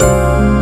you.